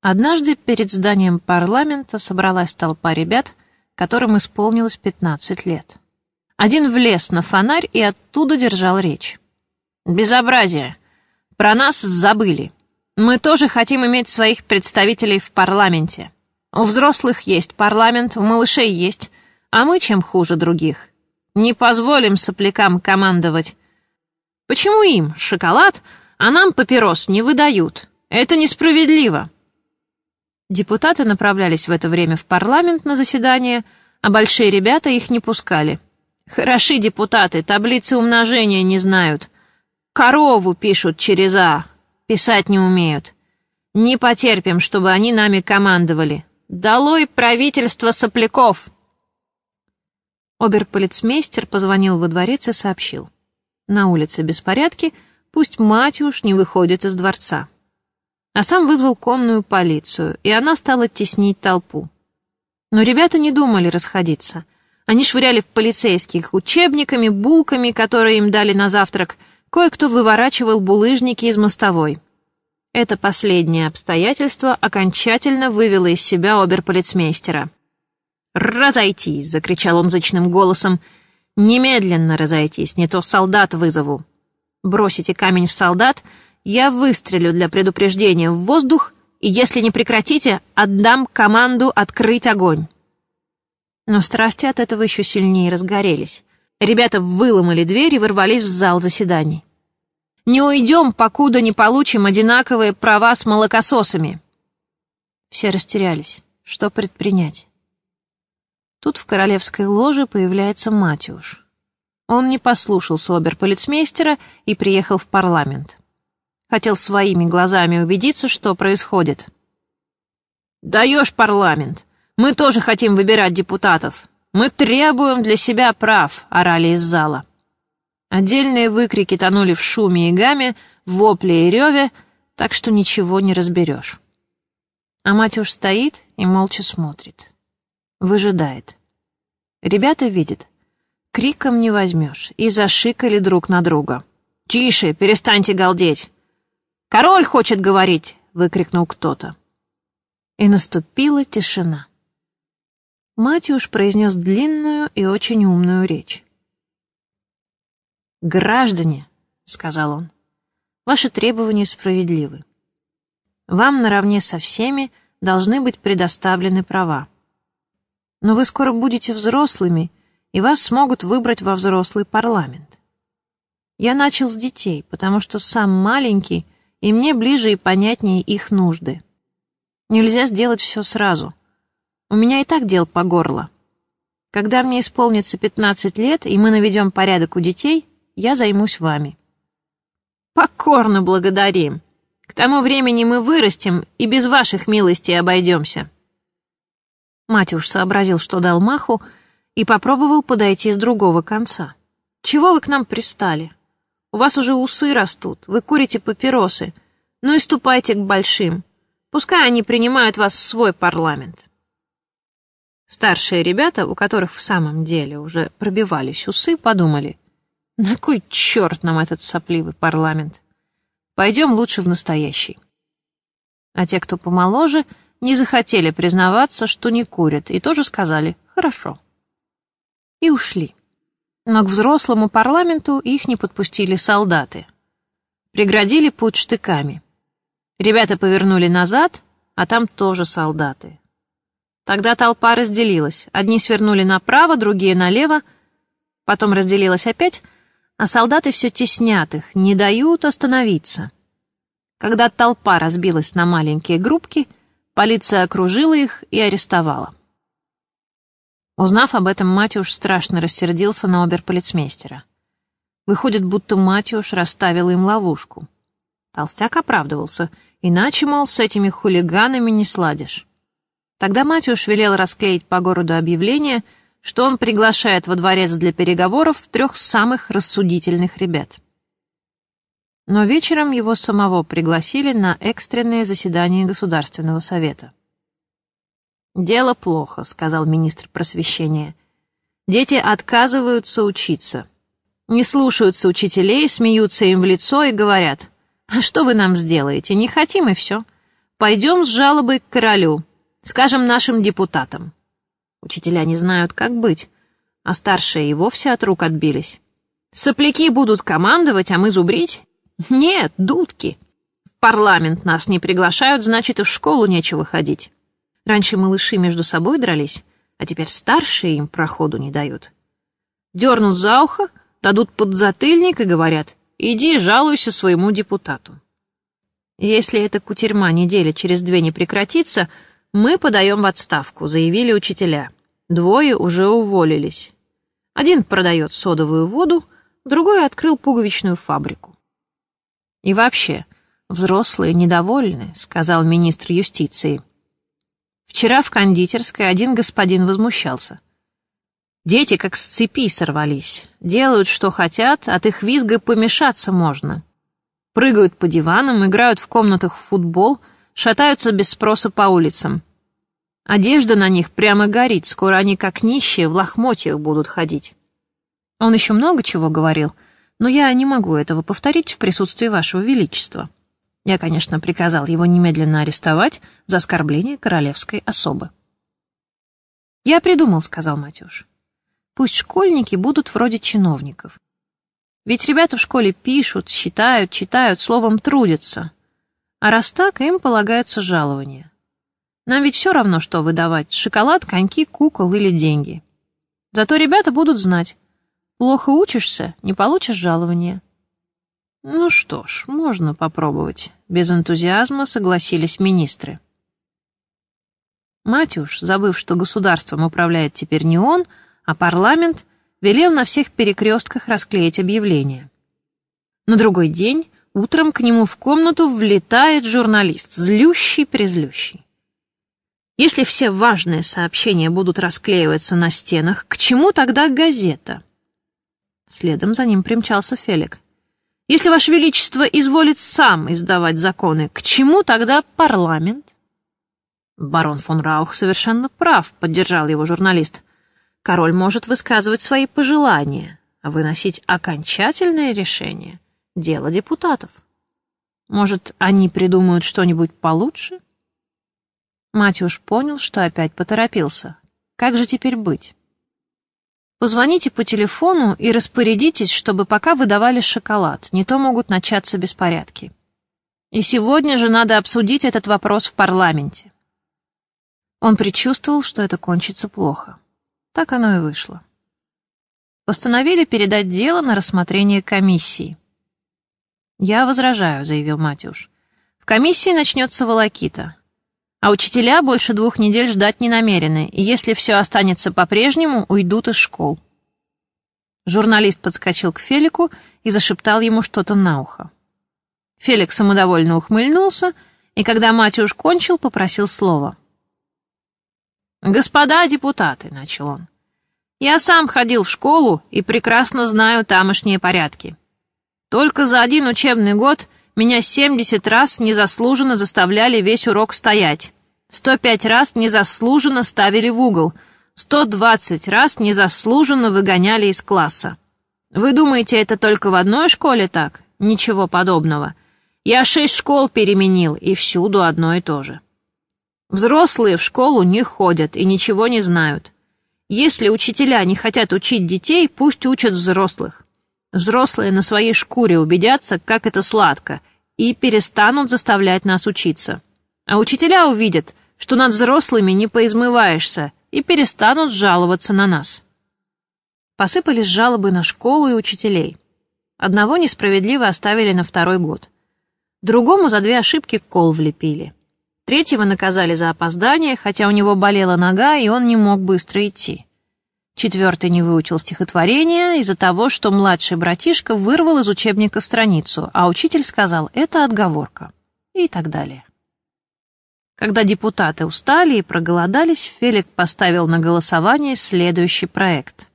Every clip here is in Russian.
Однажды перед зданием парламента собралась толпа ребят, которым исполнилось 15 лет. Один влез на фонарь и оттуда держал речь. «Безобразие! Про нас забыли. Мы тоже хотим иметь своих представителей в парламенте. У взрослых есть парламент, у малышей есть, а мы чем хуже других. Не позволим соплякам командовать. Почему им шоколад, а нам папирос не выдают? Это несправедливо!» Депутаты направлялись в это время в парламент на заседание, а большие ребята их не пускали. Хороши депутаты, таблицы умножения не знают. Корову пишут через «а», писать не умеют. Не потерпим, чтобы они нами командовали. Долой правительство сопляков!» Оберполицмейстер позвонил во дворец и сообщил. На улице беспорядки, пусть мать уж не выходит из дворца а сам вызвал конную полицию, и она стала теснить толпу. Но ребята не думали расходиться. Они швыряли в полицейских учебниками, булками, которые им дали на завтрак, кое-кто выворачивал булыжники из мостовой. Это последнее обстоятельство окончательно вывело из себя оберполицмейстера. «Разойтись!» — закричал он зычным голосом. «Немедленно разойтись, не то солдат вызову. Бросите камень в солдат — я выстрелю для предупреждения в воздух, и если не прекратите, отдам команду открыть огонь. Но страсти от этого еще сильнее разгорелись. Ребята выломали дверь и ворвались в зал заседаний. «Не уйдем, покуда не получим одинаковые права с молокососами!» Все растерялись. Что предпринять? Тут в королевской ложе появляется Матюш. Он не послушался оберполицмейстера и приехал в парламент. Хотел своими глазами убедиться, что происходит. «Даешь парламент! Мы тоже хотим выбирать депутатов! Мы требуем для себя прав!» — орали из зала. Отдельные выкрики тонули в шуме и гаме, в вопле и реве, так что ничего не разберешь. А мать уж стоит и молча смотрит. Выжидает. Ребята видят. Криком не возьмешь, и зашикали друг на друга. «Тише, перестаньте галдеть! «Король хочет говорить!» — выкрикнул кто-то. И наступила тишина. Матюш произнес длинную и очень умную речь. «Граждане», — сказал он, — «ваши требования справедливы. Вам наравне со всеми должны быть предоставлены права. Но вы скоро будете взрослыми, и вас смогут выбрать во взрослый парламент. Я начал с детей, потому что сам маленький — и мне ближе и понятнее их нужды. Нельзя сделать все сразу. У меня и так дел по горло. Когда мне исполнится 15 лет, и мы наведем порядок у детей, я займусь вами. Покорно благодарим. К тому времени мы вырастем и без ваших милостей обойдемся. Матюш сообразил, что дал маху, и попробовал подойти с другого конца. Чего вы к нам пристали? У вас уже усы растут, вы курите папиросы. Ну и ступайте к большим. Пускай они принимают вас в свой парламент. Старшие ребята, у которых в самом деле уже пробивались усы, подумали, на кой черт нам этот сопливый парламент? Пойдем лучше в настоящий. А те, кто помоложе, не захотели признаваться, что не курят, и тоже сказали «хорошо». И ушли но к взрослому парламенту их не подпустили солдаты. Преградили путь штыками. Ребята повернули назад, а там тоже солдаты. Тогда толпа разделилась. Одни свернули направо, другие налево, потом разделилась опять, а солдаты все теснят их, не дают остановиться. Когда толпа разбилась на маленькие группки, полиция окружила их и арестовала. Узнав об этом, Матюш страшно рассердился на оберполицмейстера. Выходит, будто Матюш расставил им ловушку. Толстяк оправдывался, иначе, мол, с этими хулиганами не сладишь. Тогда Матюш велел расклеить по городу объявление, что он приглашает во дворец для переговоров трех самых рассудительных ребят. Но вечером его самого пригласили на экстренное заседание Государственного совета. «Дело плохо», — сказал министр просвещения. «Дети отказываются учиться. Не слушаются учителей, смеются им в лицо и говорят, «А что вы нам сделаете? Не хотим и все. Пойдем с жалобой к королю, скажем нашим депутатам. Учителя не знают, как быть, а старшие и вовсе от рук отбились. Сопляки будут командовать, а мы зубрить? Нет, дудки. В парламент нас не приглашают, значит, и в школу нечего ходить. Раньше малыши между собой дрались, а теперь старшие им проходу не дают. Дернут за ухо, дадут подзатыльник и говорят, иди жалуйся своему депутату. Если эта кутерьма неделя через две не прекратится, мы подаем в отставку, заявили учителя. Двое уже уволились. Один продает содовую воду, другой открыл пуговичную фабрику. И вообще, взрослые недовольны, сказал министр юстиции. Вчера в кондитерской один господин возмущался. Дети как с цепи сорвались, делают, что хотят, от их визга помешаться можно. Прыгают по диванам, играют в комнатах в футбол, шатаются без спроса по улицам. Одежда на них прямо горит, скоро они как нищие в лохмотьях будут ходить. Он еще много чего говорил, но я не могу этого повторить в присутствии вашего величества. Я, конечно, приказал его немедленно арестовать за оскорбление королевской особы. «Я придумал», — сказал Матюш. «Пусть школьники будут вроде чиновников. Ведь ребята в школе пишут, считают, читают, словом, трудятся. А раз так, им полагается жалование. Нам ведь все равно, что выдавать — шоколад, коньки, кукол или деньги. Зато ребята будут знать. Плохо учишься — не получишь жалования. Ну что ж, можно попробовать. Без энтузиазма согласились министры. Матюш, забыв, что государством управляет теперь не он, а парламент, велел на всех перекрестках расклеить объявление. На другой день утром к нему в комнату влетает журналист, злющий-презлющий. Если все важные сообщения будут расклеиваться на стенах, к чему тогда газета? Следом за ним примчался Фелик. Если Ваше Величество изволит сам издавать законы, к чему тогда парламент? Барон фон Раух совершенно прав, поддержал его журналист. Король может высказывать свои пожелания, а выносить окончательное решение — дело депутатов. Может, они придумают что-нибудь получше? Матюш понял, что опять поторопился. Как же теперь быть? Позвоните по телефону и распорядитесь, чтобы пока выдавали шоколад, не то могут начаться беспорядки. И сегодня же надо обсудить этот вопрос в парламенте. Он предчувствовал, что это кончится плохо. Так оно и вышло. Постановили передать дело на рассмотрение комиссии. «Я возражаю», — заявил Матюш. «В комиссии начнется волокита. А учителя больше двух недель ждать не намерены, и если все останется по-прежнему, уйдут из школ. Журналист подскочил к Фелику и зашептал ему что-то на ухо. Фелик самодовольно ухмыльнулся, и когда Матюш кончил, попросил слова. «Господа депутаты», — начал он, — «я сам ходил в школу и прекрасно знаю тамошние порядки. Только за один учебный год меня семьдесят раз незаслуженно заставляли весь урок стоять. Сто пять раз незаслуженно ставили в угол. Сто двадцать раз незаслуженно выгоняли из класса. Вы думаете, это только в одной школе так? Ничего подобного. Я шесть школ переменил, и всюду одно и то же. Взрослые в школу не ходят и ничего не знают. Если учителя не хотят учить детей, пусть учат взрослых. Взрослые на своей шкуре убедятся, как это сладко, и перестанут заставлять нас учиться. А учителя увидят, что над взрослыми не поизмываешься, и перестанут жаловаться на нас. Посыпались жалобы на школу и учителей. Одного несправедливо оставили на второй год. Другому за две ошибки кол влепили. Третьего наказали за опоздание, хотя у него болела нога, и он не мог быстро идти. Четвертый не выучил стихотворение из-за того, что младший братишка вырвал из учебника страницу, а учитель сказал «это отговорка» и так далее. Когда депутаты устали и проголодались, Фелик поставил на голосование следующий проект.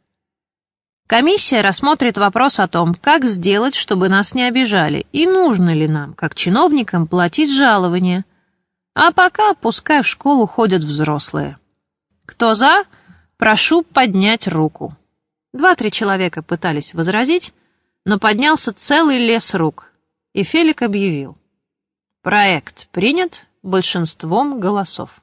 Комиссия рассмотрит вопрос о том, как сделать, чтобы нас не обижали, и нужно ли нам, как чиновникам, платить жалования. А пока пускай в школу ходят взрослые. Кто за? Прошу поднять руку. Два-три человека пытались возразить, но поднялся целый лес рук, и Фелик объявил. Проект принят, большинством голосов.